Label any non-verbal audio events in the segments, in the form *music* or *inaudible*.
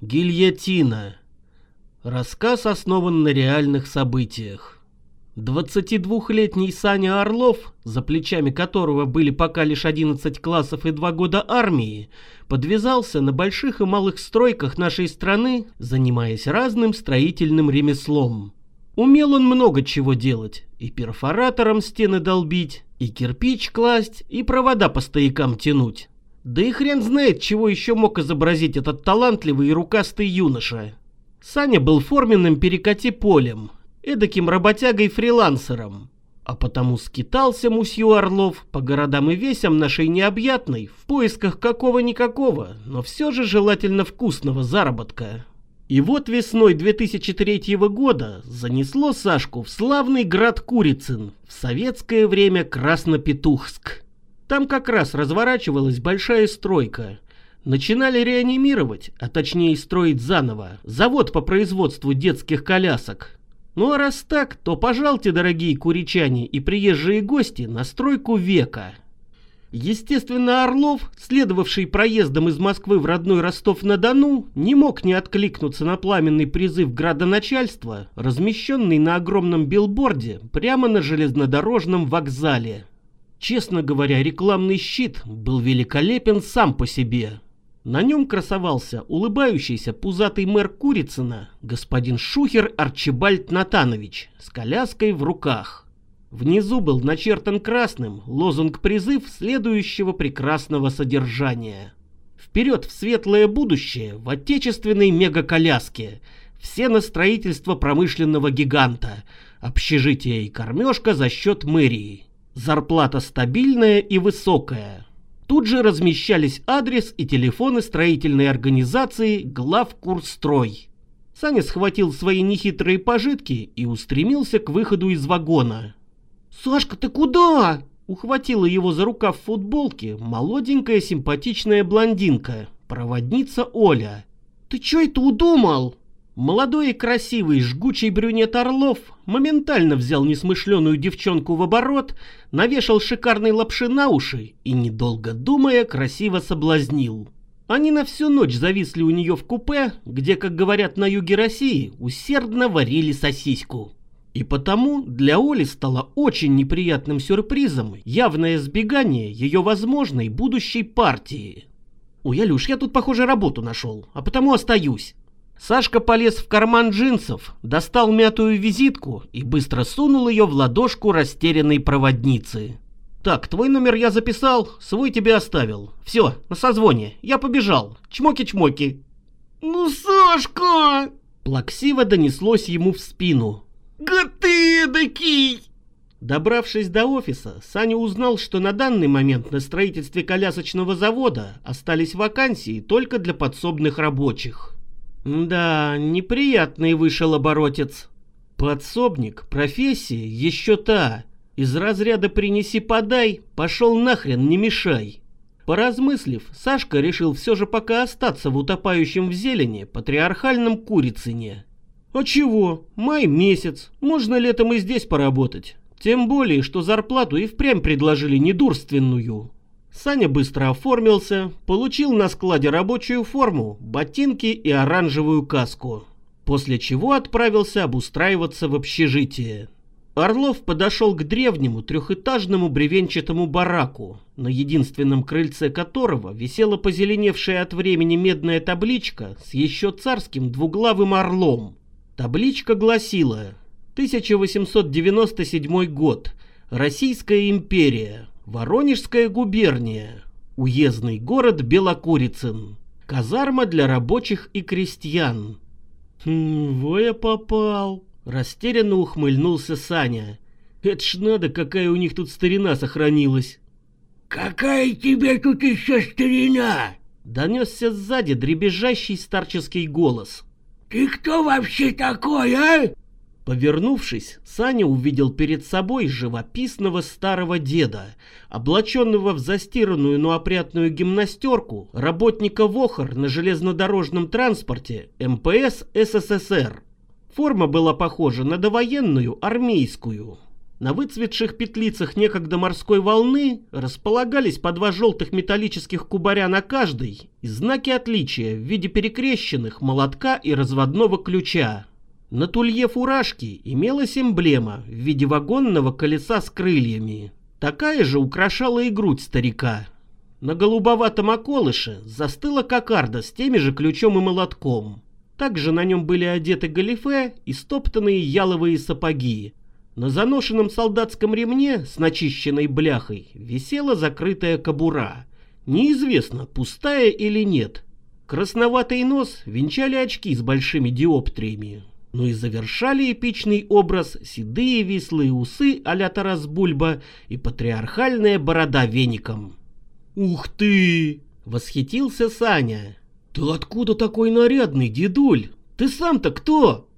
Гильотина. Рассказ основан на реальных событиях. 22-летний Саня Орлов, за плечами которого были пока лишь 11 классов и 2 года армии, подвязался на больших и малых стройках нашей страны, занимаясь разным строительным ремеслом. Умел он много чего делать, и перфоратором стены долбить, и кирпич класть, и провода по стоякам тянуть. Да и хрен знает, чего еще мог изобразить этот талантливый и рукастый юноша. Саня был форменным перекати полем, эдаким работягой-фрилансером, а потому скитался мусью Орлов по городам и весям нашей необъятной в поисках какого-никакого, но все же желательно вкусного заработка. И вот весной 2003 года занесло Сашку в славный град Курицын, в советское время Краснопетухск. Там как раз разворачивалась большая стройка. Начинали реанимировать, а точнее строить заново, завод по производству детских колясок. Ну а раз так, то пожалуйте, дорогие куричане и приезжие гости, на стройку века. Естественно, Орлов, следовавший проездом из Москвы в родной Ростов-на-Дону, не мог не откликнуться на пламенный призыв градоначальства, размещенный на огромном билборде прямо на железнодорожном вокзале. Честно говоря, рекламный щит был великолепен сам по себе. На нем красовался улыбающийся пузатый мэр Курицына, господин Шухер Арчибальд Натанович, с коляской в руках. Внизу был начертан красным лозунг-призыв следующего прекрасного содержания. Вперед в светлое будущее в отечественной мегаколяске. Все на строительство промышленного гиганта. Общежитие и кормежка за счет мэрии. Зарплата стабильная и высокая. Тут же размещались адрес и телефоны строительной организации «Главкурстрой». Саня схватил свои нехитрые пожитки и устремился к выходу из вагона. «Сашка, ты куда?» Ухватила его за рукав футболки молоденькая симпатичная блондинка, проводница Оля. «Ты чё это удумал?» Молодой и красивый жгучий брюнет Орлов моментально взял несмышленую девчонку в оборот, навешал шикарной лапши на уши и, недолго думая, красиво соблазнил. Они на всю ночь зависли у нее в купе, где, как говорят на юге России, усердно варили сосиску. И потому для Оли стало очень неприятным сюрпризом явное сбегание ее возможной будущей партии. «Ой, Алюш, я тут, похоже, работу нашел, а потому остаюсь». Сашка полез в карман джинсов, достал мятую визитку и быстро сунул ее в ладошку растерянной проводницы. «Так, твой номер я записал, свой тебе оставил. Все, на созвоне, я побежал. Чмоки-чмоки». «Ну, Сашка!» Плаксиво донеслось ему в спину. «Гад ты эдакий!» Добравшись до офиса, Саня узнал, что на данный момент на строительстве колясочного завода остались вакансии только для подсобных рабочих. Да, неприятный вышел оборотец. Подсобник, профессия еще та. Из разряда «принеси-подай» пошел нахрен, не мешай. Поразмыслив, Сашка решил все же пока остаться в утопающем в зелени патриархальном Курицыне. А чего, май месяц, можно летом и здесь поработать. Тем более, что зарплату и впрямь предложили недурственную. Саня быстро оформился, получил на складе рабочую форму, ботинки и оранжевую каску, после чего отправился обустраиваться в общежитие. Орлов подошел к древнему трехэтажному бревенчатому бараку, на единственном крыльце которого висела позеленевшая от времени медная табличка с еще царским двуглавым орлом. Табличка гласила «1897 год. Российская империя. Воронежская губерния. Уездный город Белокурицын. Казарма для рабочих и крестьян. Хм, во я попал. Растерянно ухмыльнулся Саня. Это ж надо, какая у них тут старина сохранилась. «Какая тебе тут еще старина?» Донесся сзади дребезжащий старческий голос. «Ты кто вообще такой, а?» Повернувшись, Саня увидел перед собой живописного старого деда, облаченного в застиранную, но опрятную гимнастерку работника ВОХР на железнодорожном транспорте МПС СССР. Форма была похожа на довоенную армейскую. На выцветших петлицах некогда морской волны располагались по два желтых металлических кубаря на каждой и знаки отличия в виде перекрещенных, молотка и разводного ключа. На тулье фуражки имелась эмблема в виде вагонного колеса с крыльями. Такая же украшала и грудь старика. На голубоватом околыше застыла кокарда с теми же ключом и молотком. Также на нем были одеты галифе и стоптанные яловые сапоги. На заношенном солдатском ремне с начищенной бляхой висела закрытая кобура. Неизвестно, пустая или нет. Красноватый нос венчали очки с большими диоптриями. Ну и завершали эпичный образ седые вислые усы а-ля Тарас Бульба и патриархальная борода веником. «Ух ты!» — восхитился Саня. «Ты откуда такой нарядный, дедуль? Ты сам-то кто?»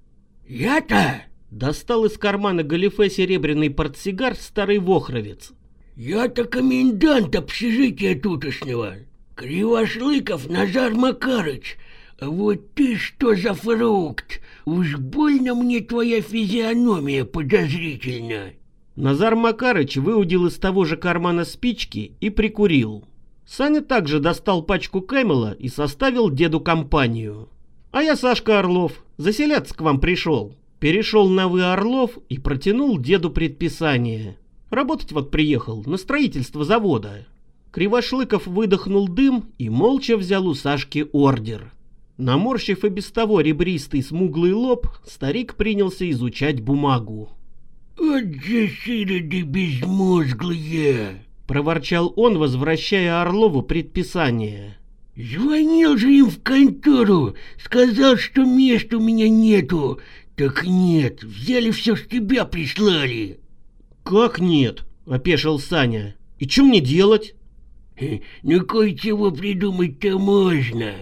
Я-то? Достал из кармана галифе серебряный портсигар старый вохровец. Я-то комендант общежития тутошнего. Кривошлыков Назар Макарыч. Вот ты что за фрукт? Уж больно мне твоя физиономия подозрительна. Назар Макарыч выудил из того же кармана спички и прикурил. Саня также достал пачку Кэмела и составил деду компанию. «А я Сашка Орлов, заселяться к вам пришел». Перешел на «вы» Орлов и протянул деду предписание. Работать вот приехал, на строительство завода. Кривошлыков выдохнул дым и молча взял у Сашки ордер. Наморщив и без того ребристый смуглый лоб, старик принялся изучать бумагу. «От же сироды безмозглые!» — проворчал он, возвращая Орлову предписание. Звонил же им в контору, сказал, что мест у меня нету. Так нет, взяли все, с тебя прислали. «Как нет?» — опешил Саня. «И что мне делать?» Ну, кое-чего придумать-то можно.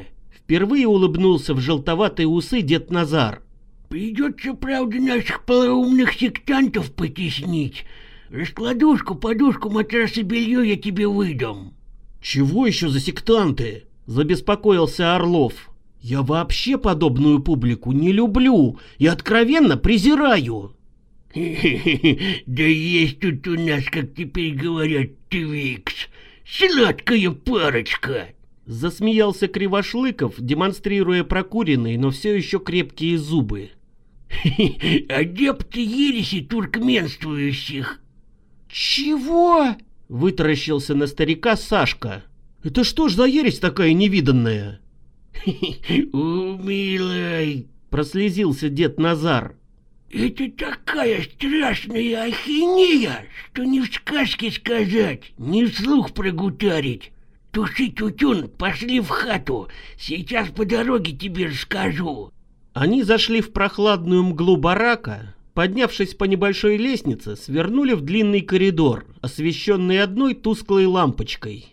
Впервые улыбнулся в желтоватые усы дед Назар. Придется, правда, наших полоумных сектантов потеснить. Раскладушку, подушку, матрас и белье я тебе выдам. «Чего еще за сектанты?» — забеспокоился Орлов. «Я вообще подобную публику не люблю и откровенно презираю». *laughs* Да есть тут у нас, как теперь говорят, Твикс. Сладкая парочка. Засмеялся Кривошлыков, демонстрируя прокуренные, но все еще крепкие зубы. *laughs* Адепты ереси туркменствующих. «Чего?» — вытаращился на старика Сашка. «Это что ж за ересь такая невиданная?» *laughs* Умилай, Прослезился дед Назар. это такая страшная ахинея, что ни в сказке сказать, ни вслух прогутарить. Туши тютюн, пошли в хату, сейчас по дороге тебе расскажу. Они зашли в прохладную мглу барака, поднявшись по небольшой лестнице, свернули в длинный коридор, освещенный одной тусклой лампочкой.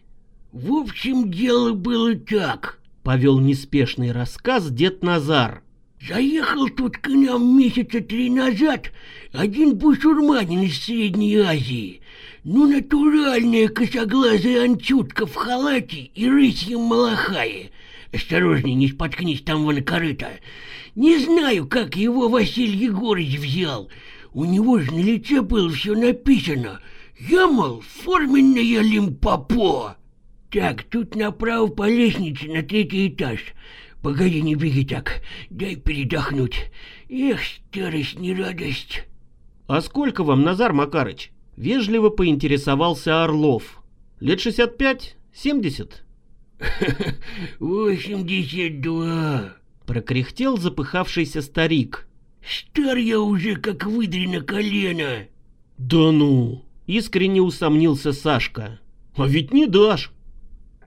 В общем, дело было так. Повел неспешный рассказ дед Назар. Заехал тут к нам месяца три назад один бусурманин из Средней Азии. Ну, натуральная косоглазая анчутка в халате и рысьем малахае. Осторожней, не споткнись там вон корыто. Не знаю, как его Василий Егорыч взял. У него же на лице было все написано. Я, мол, форменная лимпопо. Так, тут направо по лестнице на третий этаж. Погоди, не беги так, дай передохнуть. Эх, старость не радость. «А сколько вам, Назар Макарыч?» Вежливо поинтересовался Орлов. «Лет 65? 70?» *laughs* Восемьдесят два. Прокряхтел запыхавшийся старик. Стар я уже, как выдрено колено. «Да ну!» Искренне усомнился Сашка. «А ведь не дашь!»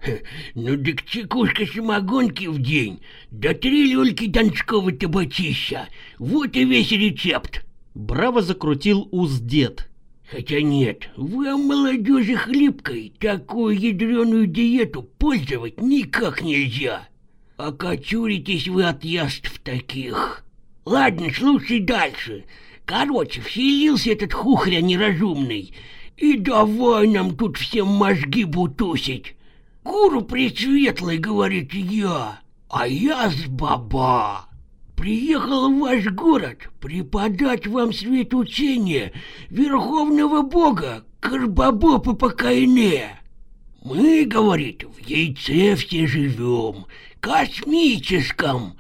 *laughs* Ну, так чекушка самогонки в день, да три люльки донского табачища. Вот и весь рецепт. Браво закрутил уз дед. Хотя нет, вам, молодежи хлипкой, такую ядреную диету пользовать никак нельзя. Окочуритесь вы от яств таких. Ладно, слушай дальше. Короче, вселился этот хухря неразумный. И давай нам тут всем мозги бутусить. Гуру пресветлый, говорит я, а я с баба. Приехал в ваш город преподать вам свет учения Верховного Бога Карбабопа Покайне. Мы, говорит, в яйце все живем, космическом,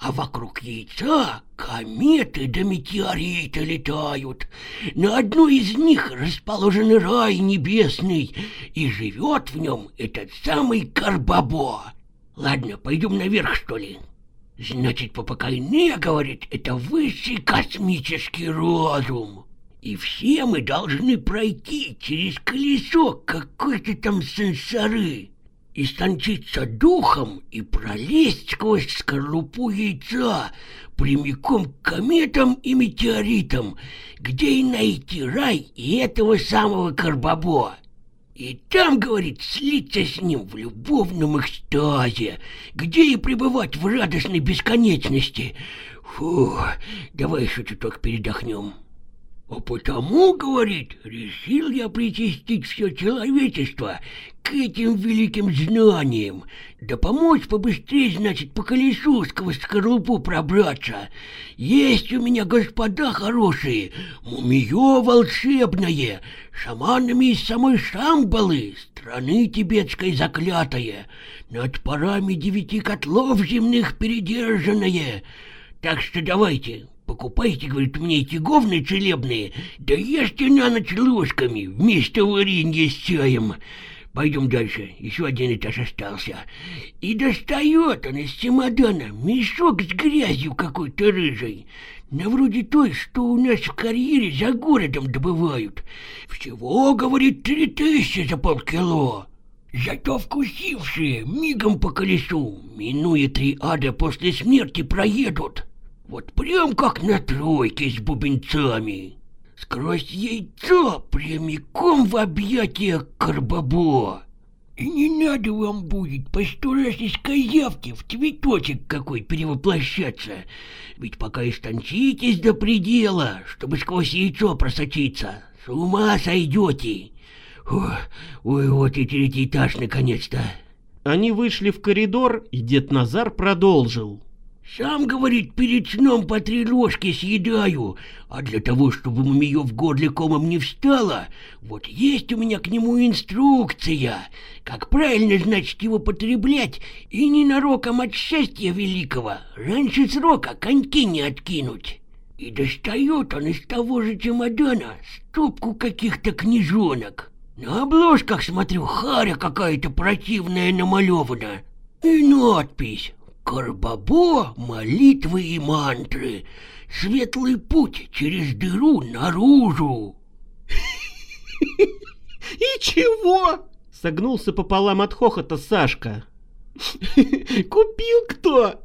а вокруг яйца кометы да метеориты летают. На одной из них расположен рай небесный, и живет в нем этот самый Карбабо. Ладно, пойдем наверх, что ли? Значит, Папакайне, говорит, это высший космический разум. И все мы должны пройти через колесо какой-то там сенсоры истончиться духом и пролезть сквозь скорлупу яйца прямиком к кометам и метеоритам, где и найти рай и этого самого Карбабо. И там, говорит, слиться с ним в любовном экстазе, где и пребывать в радостной бесконечности. Фу, давай еще чуток передохнем. А потому, говорит, решил я причастить все человечество к этим великим знаниям, да помочь побыстрее, значит, по колесу сквозь скорлупу пробраться. Есть у меня, господа хорошие, мумиё волшебное, шаманами из самой Шамбалы, страны тибетской заклятое, над парами девяти котлов земных передержанное. Так что давайте, Покупайте, говорит, мне эти говны целебные, да ешьте на ночь ложками вместо варенья с чаем. Пойдем дальше, еще один этаж остался. И достает он из чемодана мешок с грязью какой-то рыжей. На вроде той, что у нас в карьере за городом добывают. Всего, говорит, три тысячи за полкило. Зато вкусившие мигом по колесу, минуя три ада после смерти, проедут. Вот прям как на тройке с бубенцами. Сквозь яйцо прямиком в объятия Карбабо. И не надо вам будет по сто раз из козявки в цветочек какой перевоплощаться. Ведь пока истончитесь до предела, чтобы сквозь яйцо просочиться, с ума сойдете. Ой, ой, вот и третий этаж наконец-то. Они вышли в коридор, и дед Назар продолжил. Сам, говорит, перед сном по три ложки съедаю, а для того, чтобы у нее в горле комом не встало, вот есть у меня к нему инструкция, как правильно, значит, его потреблять и ненароком от счастья великого раньше срока коньки не откинуть. И достает он из того же чемодана стопку каких-то книжонок. На обложках, смотрю, харя какая-то противная намалевана. И надпись Карбабо, молитвы и мантры, светлый путь через дыру наружу. *laughs* И чего? Согнулся пополам от хохота Сашка. *laughs* Купил кто?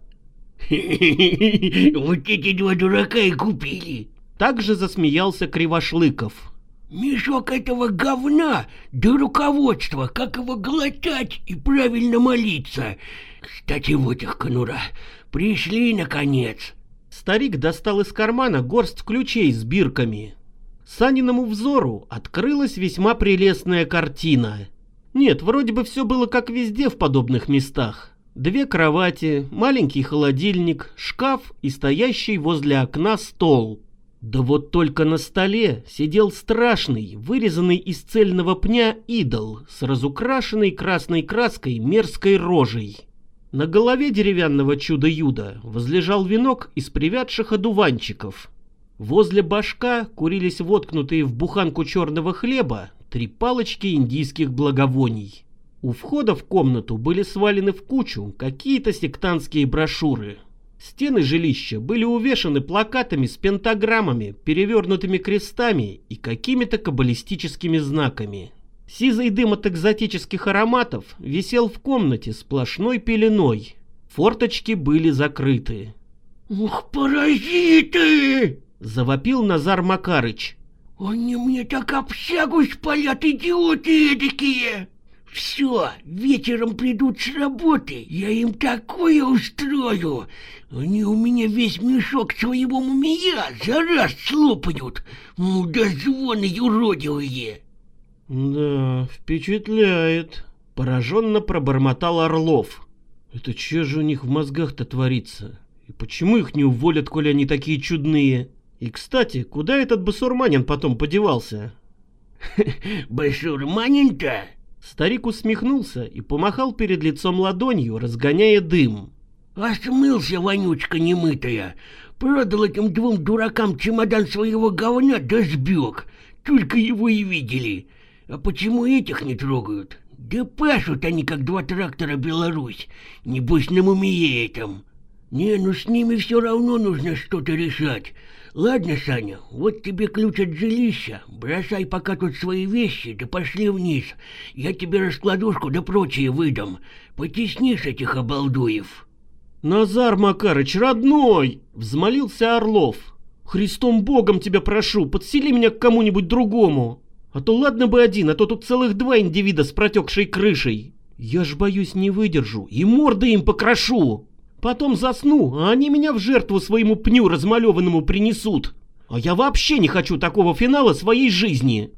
*laughs* Вот эти два дурака и купили. Также засмеялся Кривошлыков. Мешок этого говна, да руководство, как его глотать и правильно молиться. Кстати, вот их конура, пришли наконец. Старик достал из кармана горсть ключей с бирками. Саниному взору открылась весьма прелестная картина. Нет, вроде бы все было как везде в подобных местах. Две кровати, маленький холодильник, шкаф и стоящий возле окна стол. Да вот только на столе сидел страшный, вырезанный из цельного пня идол с разукрашенной красной краской мерзкой рожей. На голове деревянного чуда-юда возлежал венок из привядших одуванчиков. Возле башка курились воткнутые в буханку черного хлеба три палочки индийских благовоний. У входа в комнату были свалены в кучу какие-то сектантские брошюры – Стены жилища были увешаны плакатами с пентаграммами, перевернутыми крестами и какими-то каббалистическими знаками. Сизый дым от экзотических ароматов висел в комнате сплошной пеленой. Форточки были закрыты. «Ух, паразиты!» — завопил Назар Макарыч. «Они мне так общагу спалят, идиоты эдакие!» Все, вечером придут с работы, я им такое устрою. Они у меня весь мешок своего мумия за раз слопают. Мудозвоны юродивые. Да, впечатляет. Пораженно пробормотал Орлов. Это че же у них в мозгах-то творится? И почему их не уволят, коли они такие чудные? И, кстати, куда этот басурманин потом подевался? *laughs* Басурманин-то? Старик усмехнулся и помахал перед лицом ладонью, разгоняя дым. А смылся, вонючка немытая. Продал этим двум дуракам чемодан своего говна да сбег. Только его и видели. А почему этих не трогают? Да пашут они, как два трактора Беларусь. Небось, на мумие этом. Не, ну с ними все равно нужно что-то решать. Ладно, Саня, вот тебе ключ от жилища. Бросай пока тут свои вещи, да пошли вниз. Я тебе раскладушку да прочее выдам. Потеснишь этих обалдуев. «Назар Макарыч, родной!» — взмолился Орлов. «Христом Богом тебя прошу, подсели меня к кому-нибудь другому. А то ладно бы один, а то тут целых два индивида с протекшей крышей. Я ж боюсь не выдержу и морды им покрошу. Потом засну, а они меня в жертву своему пню размалеванному принесут. А я вообще не хочу такого финала своей жизни».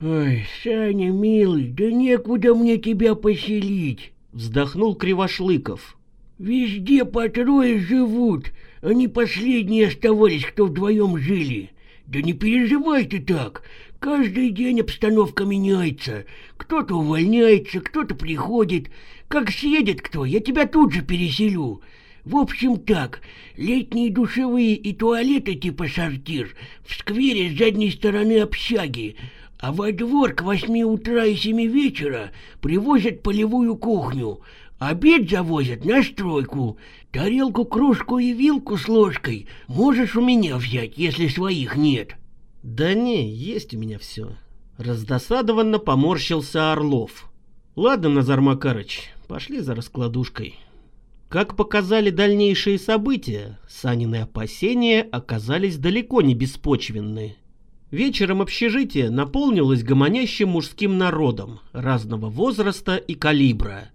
«Ой, Саня, милый, да некуда мне тебя поселить!» — вздохнул Кривошлыков. Везде по трое живут. Они последние оставались, кто вдвоем жили. Да не переживай ты так. Каждый день обстановка меняется. Кто-то увольняется, кто-то приходит. Как съедет кто, я тебя тут же переселю. В общем так, летние душевые и туалеты типа сортир в сквере с задней стороны общаги, а во двор к восьми утра и семи вечера привозят полевую кухню — Обед завозят на стройку. Тарелку, кружку и вилку с ложкой можешь у меня взять, если своих нет. Да не, есть у меня все. Раздосадованно поморщился Орлов. Ладно, Назар Макарыч, пошли за раскладушкой. Как показали дальнейшие события, Санины опасения оказались далеко не беспочвенны. Вечером общежитие наполнилось гомонящим мужским народом разного возраста и калибра.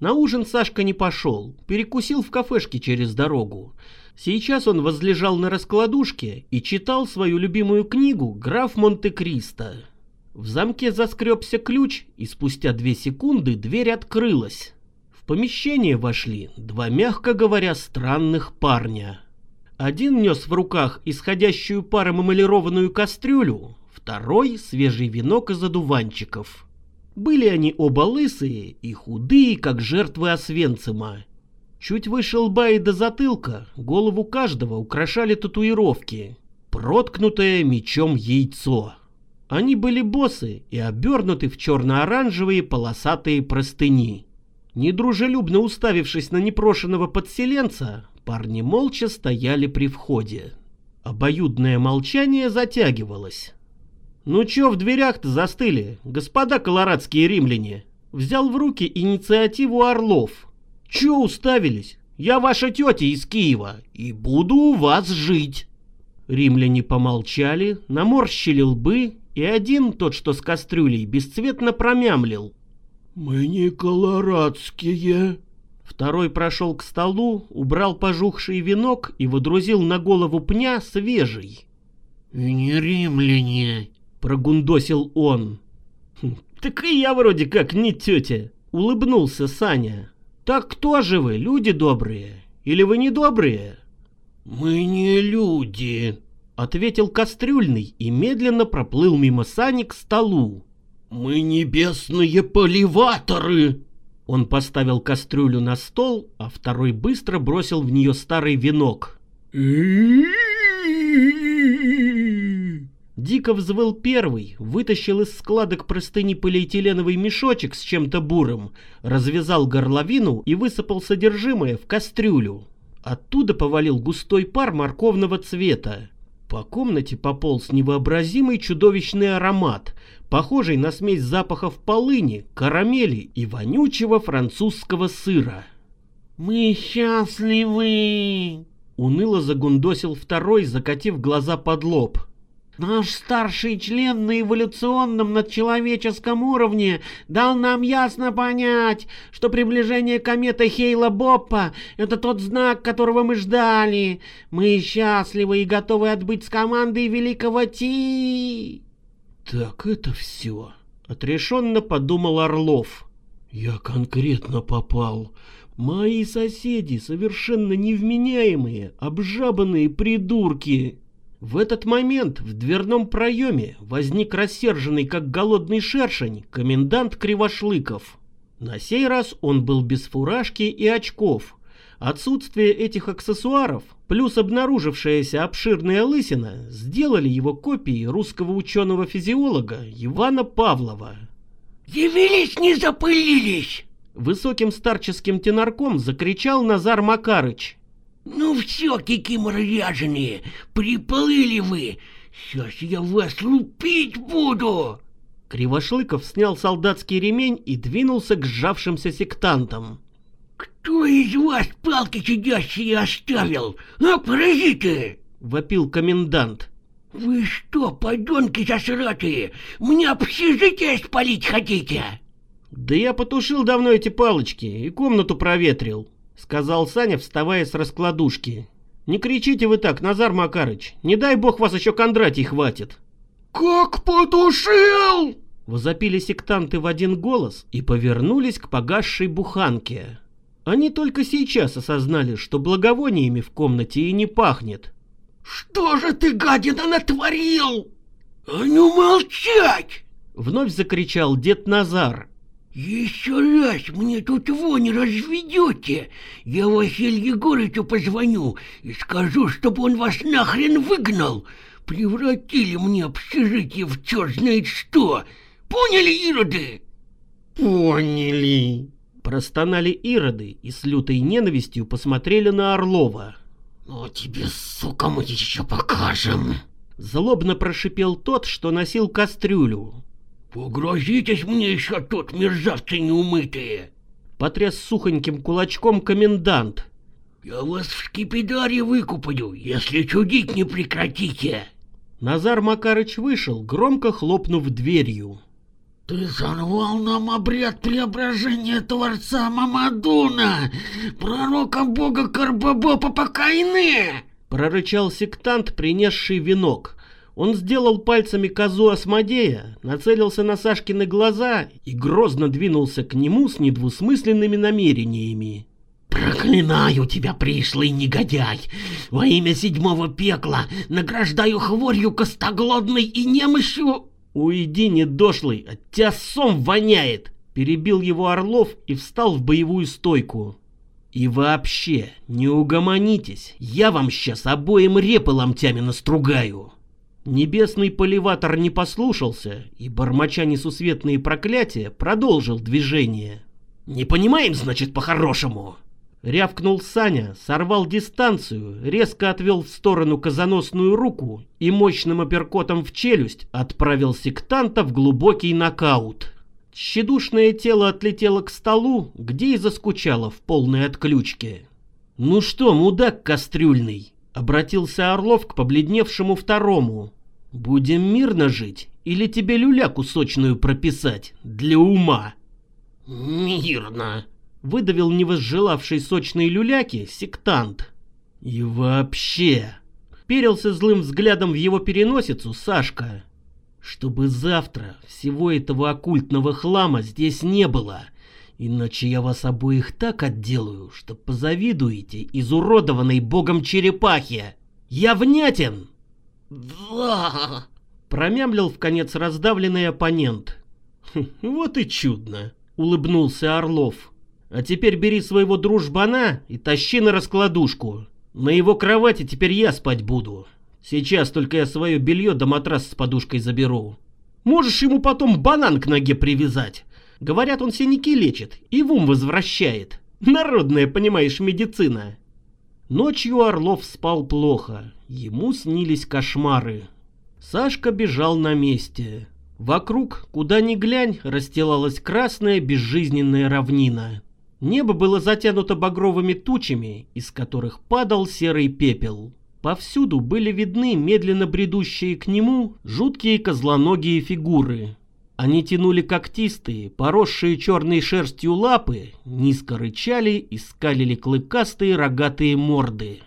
На ужин Сашка не пошел, перекусил в кафешке через дорогу. Сейчас он возлежал на раскладушке и читал свою любимую книгу «Граф Монте-Кристо». В замке заскребся ключ, и спустя две секунды дверь открылась. В помещение вошли два, мягко говоря, странных парня. Один нес в руках исходящую паром эмалированную кастрюлю, второй — свежий венок из одуванчиков. Были они оба лысые и худые, как жертвы Освенцима. Чуть выше лба и до затылка голову каждого украшали татуировки, проткнутое мечом яйцо. Они были босы и обернуты в черно-оранжевые полосатые простыни. Недружелюбно уставившись на непрошенного подселенца, парни молча стояли при входе. Обоюдное молчание затягивалось. «Ну чё в дверях-то застыли, господа колорадские римляне?» Взял в руки инициативу Орлов. «Чё уставились? Я ваша тетя из Киева и буду у вас жить!» Римляне помолчали, наморщили лбы, и один, тот что с кастрюлей, бесцветно промямлил. «Мы не колорадские!» Второй прошел к столу, убрал пожухший венок и водрузил на голову пня свежий. «И не римляне!» Прогундосил он. «Хм, «Так и я вроде как не тетя», — улыбнулся Саня. «Так кто же вы, люди добрые? Или вы не добрые?» «Мы не люди», — ответил Кастрюльный и медленно проплыл мимо Сани к столу. «Мы небесные поливаторы!» Он поставил кастрюлю на стол, а второй быстро бросил в нее старый венок. Дико взвыл первый, вытащил из складок простыни полиэтиленовый мешочек с чем-то бурым, развязал горловину и высыпал содержимое в кастрюлю. Оттуда повалил густой пар морковного цвета. По комнате пополз невообразимый чудовищный аромат, похожий на смесь запахов полыни, карамели и вонючего французского сыра. «Мы счастливы!» — уныло загундосил второй, закатив глаза под лоб. Наш старший член на эволюционном надчеловеческом уровне дал нам ясно понять, что приближение кометы Хейла-Боппа — это тот знак, которого мы ждали. Мы счастливы и готовы отбыть с командой великого Ти. Так это все, — отрешенно подумал Орлов. Я конкретно попал. Мои соседи совершенно невменяемые, обжабанные придурки. В этот момент в дверном проеме возник рассерженный, как голодный шершень, комендант Кривошлыков. На сей раз он был без фуражки и очков. Отсутствие этих аксессуаров, плюс обнаружившаяся обширная лысина, сделали его копией русского ученого-физиолога Ивана Павлова. «Явились, не запылились!» Высоким старческим тенорком закричал Назар Макарыч. «Ну все, кикиморы ряженые, приплыли вы! Сейчас я вас лупить буду!» Кривошлыков снял солдатский ремень и двинулся к сжавшимся сектантам. «Кто из вас палки сидящие оставил? А, паразиты!» — вопил комендант. «Вы что, подонки засратые, мне общежитие спалить хотите?» «Да я потушил давно эти палочки и комнату проветрил», — сказал Саня, вставая с раскладушки. «Не кричите вы так, Назар Макарыч, не дай бог вас еще Кондратий хватит». «Как потушил?» Возопили сектанты в один голос и повернулись к погасшей буханке. Они только сейчас осознали, что благовониями в комнате и не пахнет. «Что же ты, гадина, натворил?» «А ну молчать!» Вновь закричал дед Назар. «Еще раз мне тут вони разведете, я Василию Егорычу позвоню и скажу, чтобы он вас нахрен выгнал. Превратили мне общежитие в черт знает что. Поняли, ироды?» «Поняли!» Простонали ироды и с лютой ненавистью посмотрели на Орлова. «Ну тебе, сука, мы еще покажем!» Злобно прошипел тот, что носил кастрюлю. «Погрозитесь мне еще тут, мерзавцы неумытые!» Потряс сухоньким кулачком комендант. «Я вас в скипидаре выкупаю, если чудить не прекратите!» Назар Макарыч вышел, громко хлопнув дверью. «Ты сорвал нам обряд преображения Творца Мамадуна, пророка бога Карбабопа Покайны!» Прорычал сектант, принесший венок. Он сделал пальцами козу Осмодея, нацелился на Сашкины глаза и грозно двинулся к нему с недвусмысленными намерениями. «Проклинаю тебя, пришлый негодяй! Во имя седьмого пекла награждаю хворью костоглотной и немощью...» «Уйди, недошлый, от тебя сом воняет!» Перебил его Орлов и встал в боевую стойку. «И вообще, не угомонитесь, я вам сейчас обоим репы ломтями настругаю!» Небесный поливатор не послушался и, бормоча несусветные проклятия, продолжил движение. «Не понимаем, значит, по-хорошему!» Рявкнул Саня, сорвал дистанцию, резко отвел в сторону казаносную руку и мощным апперкотом в челюсть отправил сектанта в глубокий нокаут. Щедушное тело отлетело к столу, где и заскучало в полной отключке. «Ну что, мудак кастрюльный?» — обратился Орлов к побледневшему второму. «Будем мирно жить или тебе люля кусочную прописать для ума?» «Мирно», выдавил невозжелавший сочной люляки сектант. И вообще, перился злым взглядом в его переносицу Сашка. Чтобы завтра всего этого оккультного хлама здесь не было, иначе я вас обоих так отделаю, что позавидуете изуродованной богом черепахе. Я внятен? Да, промямлил в конец раздавленный оппонент. «Хм, вот и чудно, улыбнулся Орлов. А теперь бери своего дружбана и тащи на раскладушку. На его кровати теперь я спать буду. Сейчас только я свое белье до матрас с подушкой заберу. Можешь ему потом банан к ноге привязать. Говорят, он синяки лечит и в ум возвращает. Народная, понимаешь, медицина. Ночью Орлов спал плохо. Ему снились кошмары. Сашка бежал на месте. Вокруг, куда ни глянь, расстилалась красная безжизненная равнина. Небо было затянуто багровыми тучами, из которых падал серый пепел. Повсюду были видны медленно бредущие к нему жуткие козлоногие фигуры. Они тянули когтистые, поросшие черной шерстью лапы, низко рычали и скалили клыкастые рогатые морды.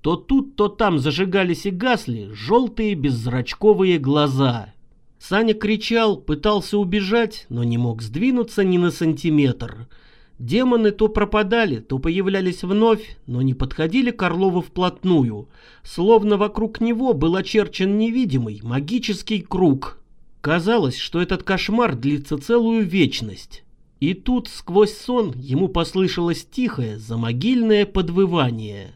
То тут, то там зажигались и гасли желтые беззрачковые глаза. Саня кричал, пытался убежать, но не мог сдвинуться ни на сантиметр — Демоны то пропадали, то появлялись вновь, но не подходили к Орлову вплотную, словно вокруг него был очерчен невидимый магический круг. Казалось, что этот кошмар длится целую вечность. И тут сквозь сон ему послышалось тихое замогильное подвывание.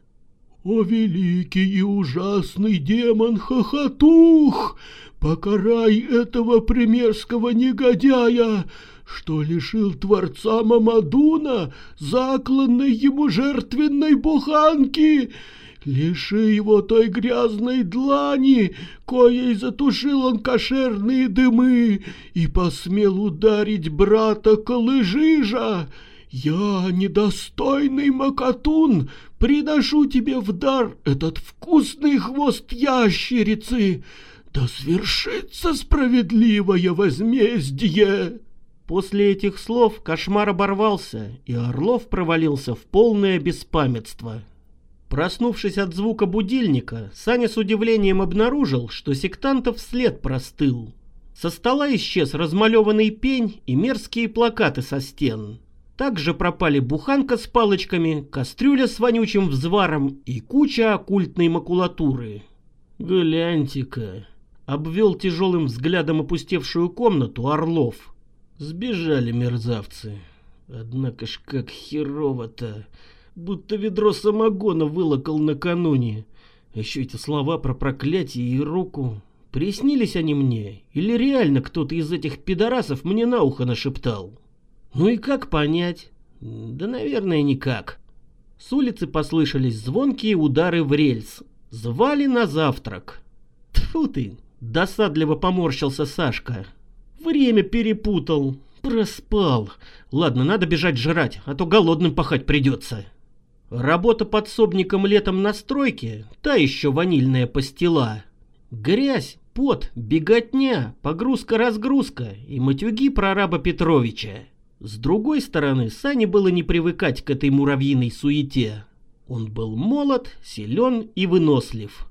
«О великий и ужасный демон Хохотух! Покарай этого примерского негодяя, что лишил Творца Мамадуна закланной ему жертвенной буханки!» Лиши его той грязной длани, коей затушил он кошерные дымы, и посмел ударить брата Колыжижа. Я, недостойный Макатун, приношу тебе в дар этот вкусный хвост ящерицы. Да свершится справедливое возмездие!» После этих слов кошмар оборвался, и Орлов провалился в полное беспамятство. Проснувшись от звука будильника, Саня с удивлением обнаружил, что сектантов след простыл. Со стола исчез размалеванный пень и мерзкие плакаты со стен. Также пропали буханка с палочками, кастрюля с вонючим взваром и куча оккультной макулатуры. «Гляньте-ка!» — обвел тяжелым взглядом опустевшую комнату Орлов. «Сбежали мерзавцы. Однако ж как херово-то!» Будто ведро самогона вылокал накануне. Еще эти слова про проклятие и руку. Приснились они мне, или реально кто-то из этих пидорасов мне на ухо нашептал? Ну и как понять? Да, наверное, никак. С улицы послышались звонкие удары в рельс. Звали на завтрак. Тьфу ты, досадливо поморщился Сашка. Время перепутал, проспал. Ладно, надо бежать жрать, а то голодным пахать придется. Работа подсобником летом на стройке – та еще ванильная пастила. Грязь, пот, беготня, погрузка-разгрузка и матюги прораба Петровича. С другой стороны, Сане было не привыкать к этой муравьиной суете. Он был молод, силен и вынослив.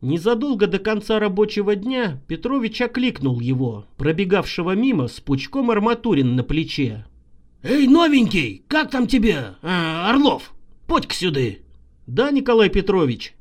Незадолго до конца рабочего дня Петрович окликнул его, пробегавшего мимо с пучком арматурин на плече. «Эй, новенький, как там тебе, э, Орлов?» Подь-ка сюда. Да, Николай Петрович.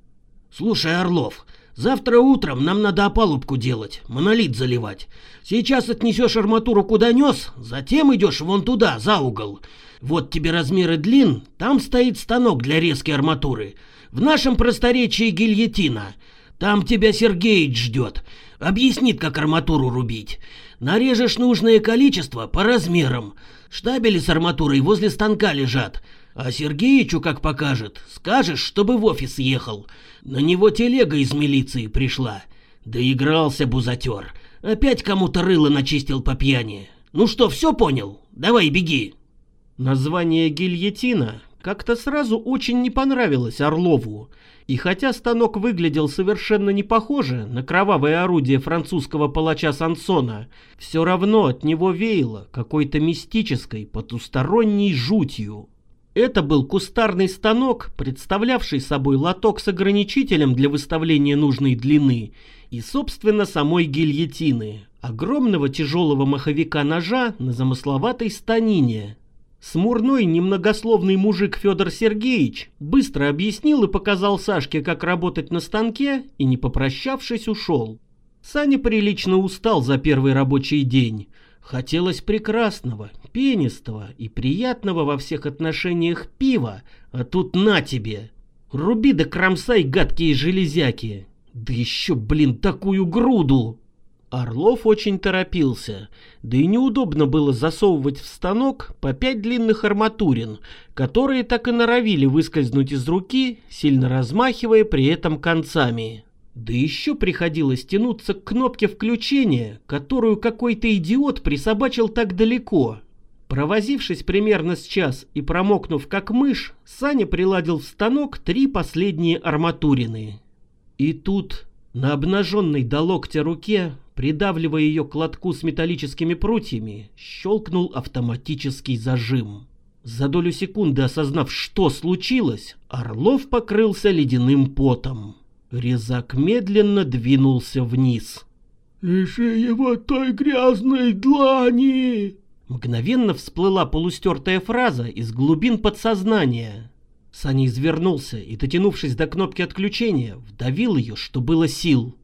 Слушай, Орлов, завтра утром нам надо опалубку делать, монолит заливать. Сейчас отнесешь арматуру куда нес, затем идешь вон туда, за угол. Вот тебе размеры длин, там стоит станок для резки арматуры. В нашем просторечии гильотина. Там тебя Сергеич ждет. Объяснит, как арматуру рубить. Нарежешь нужное количество по размерам. Штабели с арматурой возле станка лежат. А Сергеичу, как покажет, скажешь, чтобы в офис ехал. На него телега из милиции пришла. Доигрался бузатер. Опять кому-то рыло начистил по пьяни. Ну что, все понял? Давай беги. Название гильотина как-то сразу очень не понравилось Орлову. И хотя станок выглядел совершенно не похоже на кровавое орудие французского палача Сансона, все равно от него веяло какой-то мистической потусторонней жутью. Это был кустарный станок, представлявший собой лоток с ограничителем для выставления нужной длины и, собственно, самой гильотины, огромного тяжелого маховика-ножа на замысловатой станине. Смурной немногословный мужик Федор Сергеевич быстро объяснил и показал Сашке, как работать на станке, и, не попрощавшись, ушел. Саня прилично устал за первый рабочий день. Хотелось прекрасного, пенистого и приятного во всех отношениях пива, а тут на тебе. Руби да кромсай гадкие железяки. Да еще, блин, такую груду. Орлов очень торопился, да и неудобно было засовывать в станок по пять длинных арматурин, которые так и норовили выскользнуть из руки, сильно размахивая при этом концами. Да еще приходилось тянуться к кнопке включения, которую какой-то идиот присобачил так далеко. Провозившись примерно с час и промокнув как мышь, Саня приладил в станок три последние арматурины. И тут на обнаженной до локтя руке, придавливая ее к лотку с металлическими прутьями, щелкнул автоматический зажим. За долю секунды осознав, что случилось, Орлов покрылся ледяным потом. Резак медленно двинулся вниз. «Лиши его той грязной длани!» Мгновенно всплыла полустертая фраза из глубин подсознания. Саня извернулся и, дотянувшись до кнопки отключения, вдавил ее, что было сил.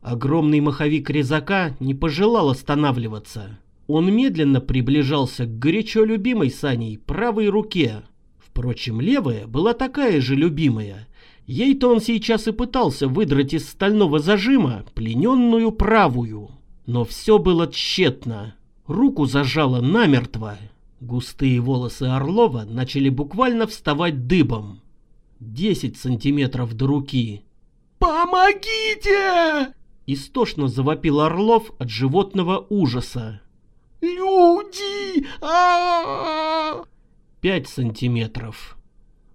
Огромный маховик резака не пожелал останавливаться. Он медленно приближался к горячо любимой Саней правой руке. Впрочем, левая была такая же любимая. Ей-то он сейчас и пытался выдрать из стального зажима плененную правую. Но все было тщетно. Руку зажало намертво. Густые волосы Орлова начали буквально вставать дыбом. Десять сантиметров до руки. «Помогите!» Истошно завопил Орлов от животного ужаса. «Люди! а, -а, Пять сантиметров.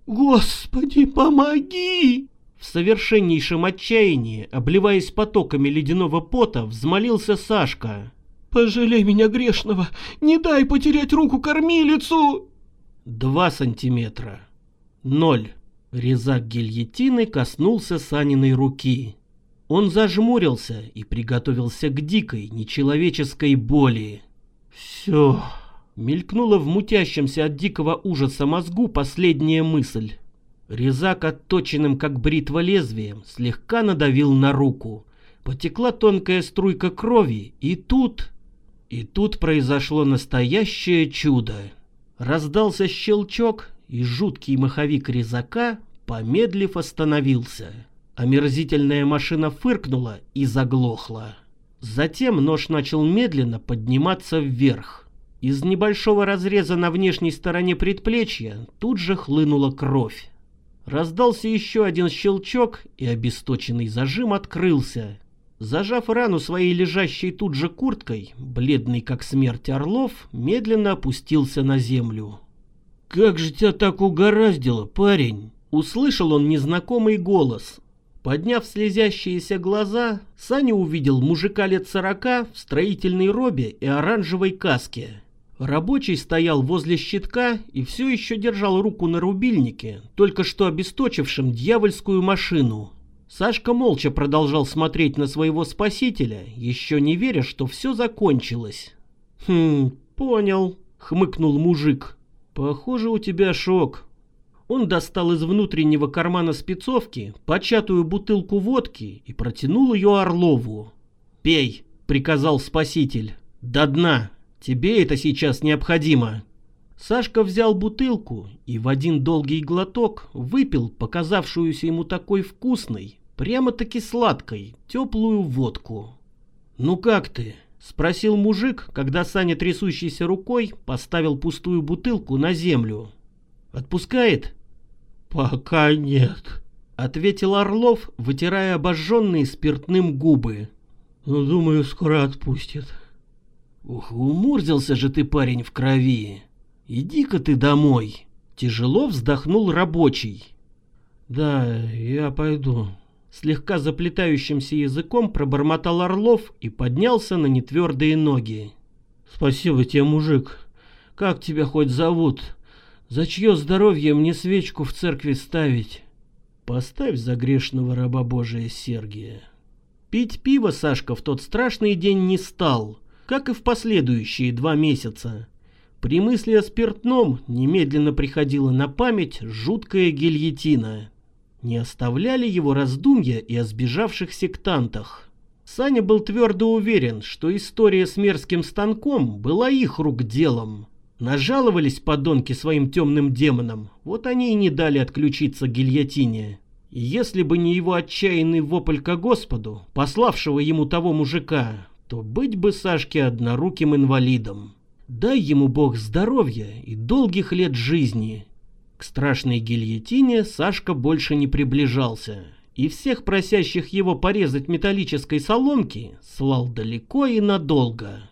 «Господи, помоги!» В совершеннейшем отчаянии, обливаясь потоками ледяного пота, взмолился Сашка. «Пожалей меня грешного! Не дай потерять руку кормилицу!» Два сантиметра. Ноль. Резак гильотины коснулся Саниной руки. Он зажмурился и приготовился к дикой, нечеловеческой боли. Все. Мелькнула в мутящемся от дикого ужаса мозгу последняя мысль. Резак, отточенным как бритва лезвием, слегка надавил на руку. Потекла тонкая струйка крови, и тут... И тут произошло настоящее чудо. Раздался щелчок, и жуткий маховик резака, помедлив, остановился. Омерзительная машина фыркнула и заглохла. Затем нож начал медленно подниматься вверх. Из небольшого разреза на внешней стороне предплечья тут же хлынула кровь. Раздался еще один щелчок, и обесточенный зажим открылся. Зажав рану своей лежащей тут же курткой, бледный как смерть Орлов медленно опустился на землю. «Как же тебя так угораздило, парень?» Услышал он незнакомый голос, Подняв слезящиеся глаза, Саня увидел мужика лет сорока в строительной робе и оранжевой каске. Рабочий стоял возле щитка и все еще держал руку на рубильнике, только что обесточившем дьявольскую машину. Сашка молча продолжал смотреть на своего спасителя, еще не веря, что все закончилось. «Хм, понял», — хмыкнул мужик. «Похоже, у тебя шок. Он достал из внутреннего кармана спецовки початую бутылку водки и протянул ее Орлову. «Пей», — приказал спаситель, — «до дна. Тебе это сейчас необходимо». Сашка взял бутылку и в один долгий глоток выпил показавшуюся ему такой вкусной, прямо-таки сладкой, теплую водку. «Ну как ты?» — спросил мужик, когда Саня трясущейся рукой поставил пустую бутылку на землю. «Отпускает?» «Пока нет», — ответил Орлов, вытирая обожженные спиртным губы. «Но думаю, скоро отпустит». «Ух, умурзился же ты, парень, в крови. Иди-ка ты домой». Тяжело вздохнул рабочий. «Да, я пойду». Слегка заплетающимся языком пробормотал Орлов и поднялся на нетвердые ноги. «Спасибо тебе, мужик. Как тебя хоть зовут?» За чье здоровье мне свечку в церкви ставить? Поставь за грешного раба Божия Сергия. Пить пиво Сашка в тот страшный день не стал, как и в последующие два месяца. При мысли о спиртном немедленно приходила на память жуткая гильотина. Не оставляли его раздумья и о сбежавших сектантах. Саня был твердо уверен, что история с мерзким станком была их рук делом. Нажаловались подонки своим темным демонам, вот они и не дали отключиться гильотине. Если бы не его отчаянный вопль ко Господу, пославшего ему того мужика, то быть бы Сашке одноруким инвалидом. Дай ему Бог здоровья и долгих лет жизни. К страшной гильотине Сашка больше не приближался, и всех просящих его порезать металлической соломки слал далеко и надолго.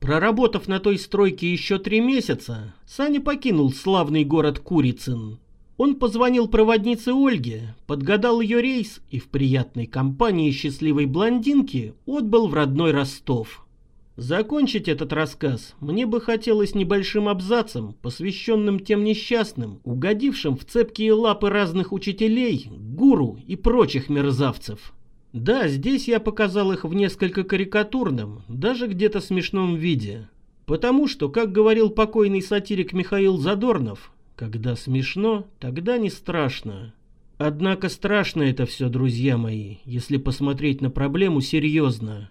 Проработав на той стройке еще три месяца, Саня покинул славный город Курицын. Он позвонил проводнице Ольге, подгадал ее рейс и в приятной компании счастливой блондинки отбыл в родной Ростов. Закончить этот рассказ мне бы хотелось небольшим абзацем, посвященным тем несчастным, угодившим в цепкие лапы разных учителей, гуру и прочих мерзавцев. Да, здесь я показал их в несколько карикатурном, даже где-то смешном виде. Потому что, как говорил покойный сатирик Михаил Задорнов, когда смешно, тогда не страшно. Однако страшно это все, друзья мои, если посмотреть на проблему серьезно.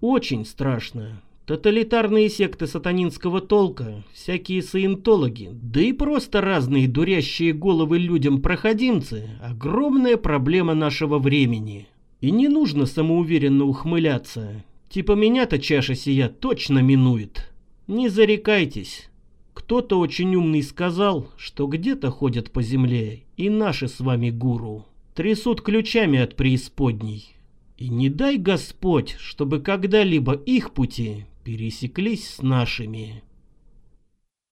Очень страшно. Тоталитарные секты сатанинского толка, всякие саентологи, да и просто разные дурящие головы людям-проходимцы – огромная проблема нашего времени. И не нужно самоуверенно ухмыляться. Типа меня-то чаша сия точно минует. Не зарекайтесь. Кто-то очень умный сказал, что где-то ходят по земле и наши с вами гуру. Трясут ключами от преисподней. И не дай Господь, чтобы когда-либо их пути пересеклись с нашими.